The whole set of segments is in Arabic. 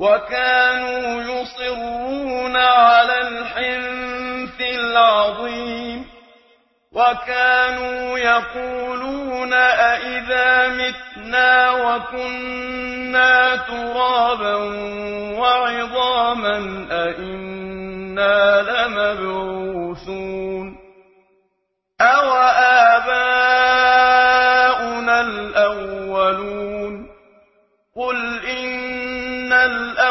وَكَانُوا يُصِرُّونَ عَلَى الْحِنثِ الْعَظِيمِ. وَكَانُوا يَقُولُونَ أَإِذَا مِتْنَا وَكُنَّا تُرَابًا وَعِظَامًا أَإِنَّا لَمَبْعُوثُونَ. أَوَآبَاؤُنَا الْأَوَّلُونَ؟ قُلْ إِنَّ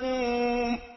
嗯。